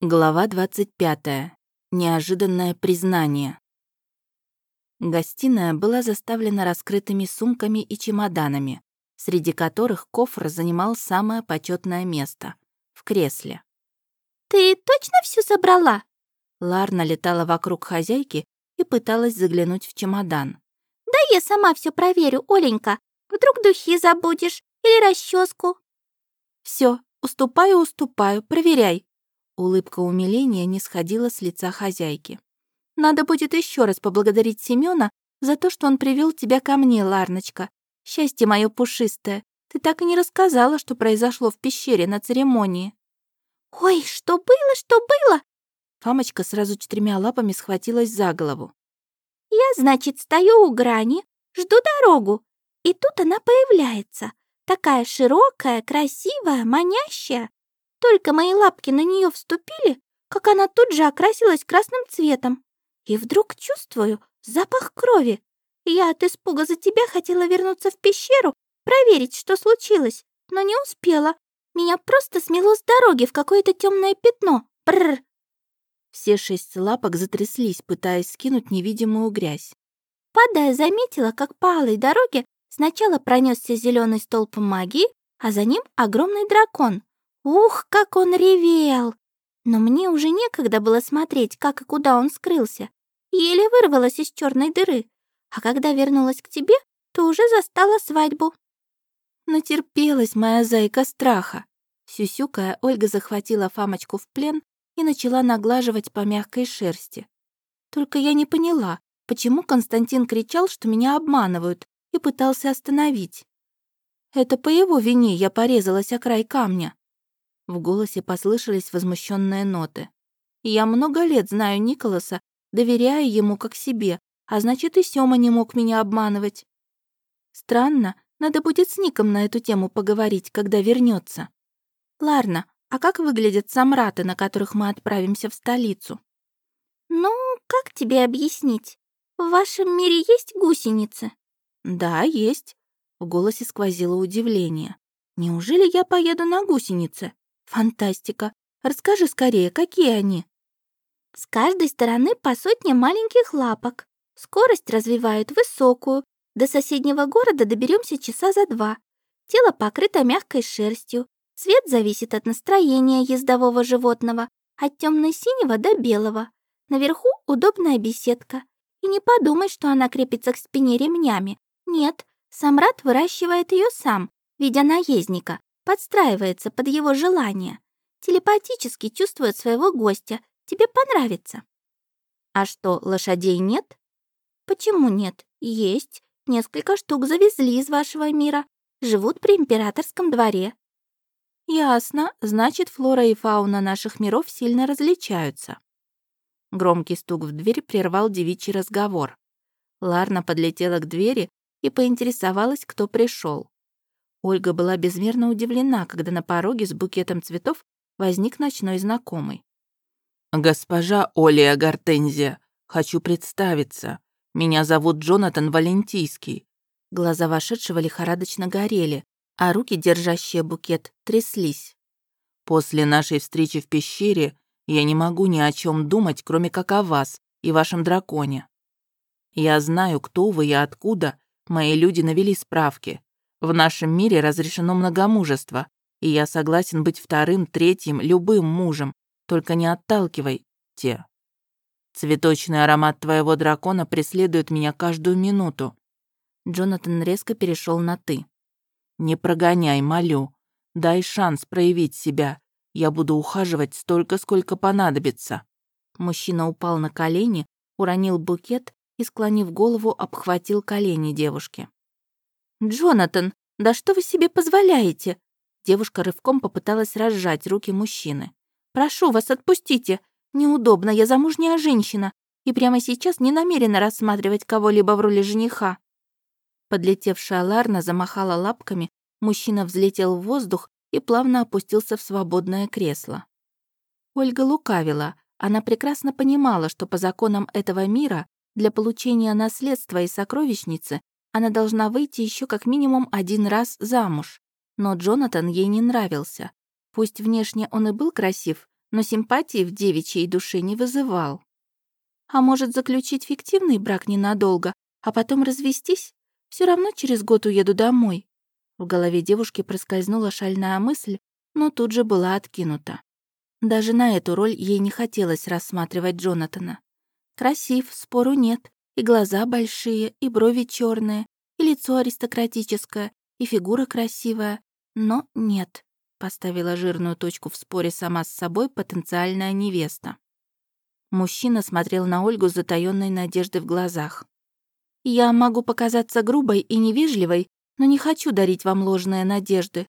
Глава 25. Неожиданное признание. Гостиная была заставлена раскрытыми сумками и чемоданами, среди которых кофр занимал самое почетное место — в кресле. «Ты точно все забрала?» Ларна летала вокруг хозяйки и пыталась заглянуть в чемодан. «Да я сама все проверю, Оленька. Вдруг духи забудешь или расческу. Все, уступаю, уступаю, проверяй», Улыбка умиления не сходила с лица хозяйки. «Надо будет еще раз поблагодарить Семёна за то, что он привел тебя ко мне, Ларночка. Счастье мое пушистое. Ты так и не рассказала, что произошло в пещере на церемонии». «Ой, что было, что было?» Фамочка сразу четырьмя лапами схватилась за голову. «Я, значит, стою у грани, жду дорогу, и тут она появляется. Такая широкая, красивая, манящая. Только мои лапки на нее вступили, как она тут же окрасилась красным цветом. И вдруг чувствую запах крови. Я от испуга за тебя хотела вернуться в пещеру, проверить, что случилось, но не успела. Меня просто смело с дороги в какое-то темное пятно. Бррр. Все шесть лапок затряслись, пытаясь скинуть невидимую грязь. Падая, заметила, как по алой дороге сначала пронесся зеленый столб магии, а за ним огромный дракон. Ух, как он ревел! Но мне уже некогда было смотреть, как и куда он скрылся. Еле вырвалась из черной дыры. А когда вернулась к тебе, то уже застала свадьбу. Натерпелась моя зайка страха. Сюсюкая, Ольга захватила Фамочку в плен и начала наглаживать по мягкой шерсти. Только я не поняла, почему Константин кричал, что меня обманывают, и пытался остановить. Это по его вине я порезалась о край камня. В голосе послышались возмущенные ноты. «Я много лет знаю Николаса, доверяю ему как себе, а значит, и Сёма не мог меня обманывать. Странно, надо будет с Ником на эту тему поговорить, когда вернется. Ларна, а как выглядят самраты, на которых мы отправимся в столицу? Ну, как тебе объяснить? В вашем мире есть гусеницы? Да, есть. В голосе сквозило удивление. Неужели я поеду на гусенице? Фантастика. Расскажи скорее, какие они? С каждой стороны по сотне маленьких лапок. Скорость развивают высокую. До соседнего города доберемся часа за два. Тело покрыто мягкой шерстью. Цвет зависит от настроения ездового животного, от темно-синего до белого. Наверху удобная беседка. И не подумай, что она крепится к спине ремнями. Нет, Самрад выращивает ее сам, видя наездника, подстраивается под его желание, телепатически чувствует своего гостя, тебе понравится. А что, лошадей нет? Почему нет? Есть. Несколько штук завезли из вашего мира. Живут при императорском дворе. Ясно. Значит, флора и фауна наших миров сильно различаются. Громкий стук в дверь прервал девичий разговор. Ларна подлетела к двери и поинтересовалась, кто пришел. Ольга была безмерно удивлена, когда на пороге с букетом цветов возник ночной знакомый. «Госпожа Олия Гортензия, хочу представиться. Меня зовут Джонатан Валентийский». Глаза вошедшего лихорадочно горели, а руки, держащие букет, тряслись. «После нашей встречи в пещере я не могу ни о чем думать, кроме как о вас и вашем драконе. Я знаю, кто вы и откуда, мои люди навели справки. В нашем мире разрешено многомужество, и я согласен быть вторым, третьим, любым мужем, только не отталкивайте. Цветочный аромат твоего дракона преследует меня каждую минуту. Джонатан резко перешел на «ты». Не прогоняй, молю. Дай шанс проявить себя. Я буду ухаживать столько, сколько понадобится. Мужчина упал на колени, уронил букет и, склонив голову, обхватил колени девушки. «Джонатан, да что вы себе позволяете?» Девушка рывком попыталась разжать руки мужчины. «Прошу вас, отпустите. Неудобно, я замужняя женщина и прямо сейчас не намерена рассматривать кого-либо в роли жениха». Подлетевшая Ларна замахала лапками, мужчина взлетел в воздух и плавно опустился в свободное кресло. Ольга лукавила. Она прекрасно понимала, что по законам этого мира для получения наследства и сокровищницы она должна выйти еще как минимум один раз замуж. Но Джонатан ей не нравился. Пусть внешне он и был красив, но симпатии в девичьей душе не вызывал. А может, заключить фиктивный брак ненадолго, а потом развестись? Все равно через год уеду домой. В голове девушки проскользнула шальная мысль, но тут же была откинута. Даже на эту роль ей не хотелось рассматривать Джонатана. Красив, спору нет, и глаза большие, и брови черные, и лицо аристократическое, и фигура красивая, но нет. Поставила жирную точку в споре сама с собой потенциальная невеста. Мужчина смотрел на Ольгу с затаённой надеждой в глазах. «Я могу показаться грубой и невежливой, но не хочу дарить вам ложные надежды.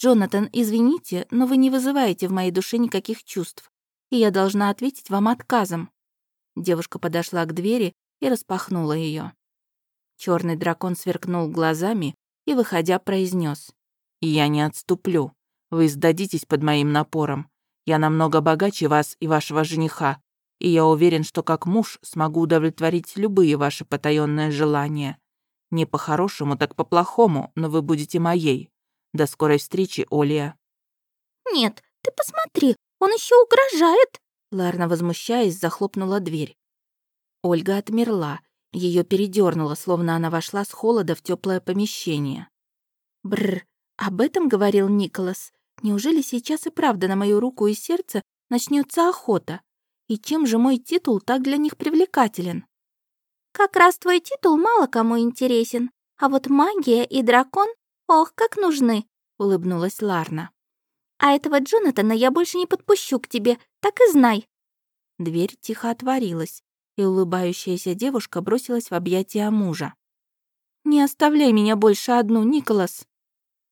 Джонатан, извините, но вы не вызываете в моей душе никаких чувств, и я должна ответить вам отказом». Девушка подошла к двери и распахнула ее. Черный дракон сверкнул глазами и, выходя, произнес: «Я не отступлю. Вы сдадитесь под моим напором. Я намного богаче вас и вашего жениха, и я уверен, что как муж смогу удовлетворить любые ваши потаённые желания. Не по-хорошему, так по-плохому, но вы будете моей. До скорой встречи, Олия». «Нет, ты посмотри, он еще угрожает!» Ларна, возмущаясь, захлопнула дверь. Ольга отмерла, ее передернуло, словно она вошла с холода в теплое помещение. Бррр, об этом говорил Николас. Неужели сейчас и правда на мою руку и сердце начнется охота? И чем же мой титул так для них привлекателен? Как раз твой титул мало кому интересен, а вот магия и дракон, ох, как нужны, улыбнулась Ларна. А этого Джонатана я больше не подпущу к тебе, так и знай. Дверь тихо отворилась, и улыбающаяся девушка бросилась в объятия мужа. «Не оставляй меня больше одну, Николас!»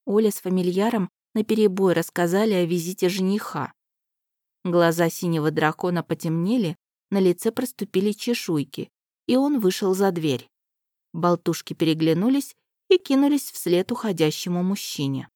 Оля с фамильяром наперебой рассказали о визите жениха. Глаза синего дракона потемнели, на лице проступили чешуйки, и он вышел за дверь. Болтушки переглянулись и кинулись вслед уходящему мужчине.